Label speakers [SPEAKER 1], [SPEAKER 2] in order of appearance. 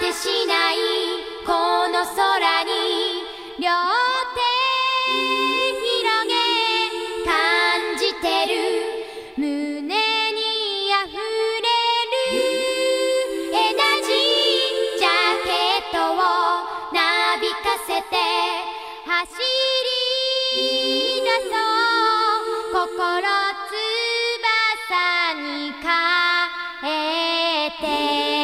[SPEAKER 1] てしないこの空に両手広げ感じてる胸に溢れるエナジージャケットをなびかせて走り出そう心翼に変えて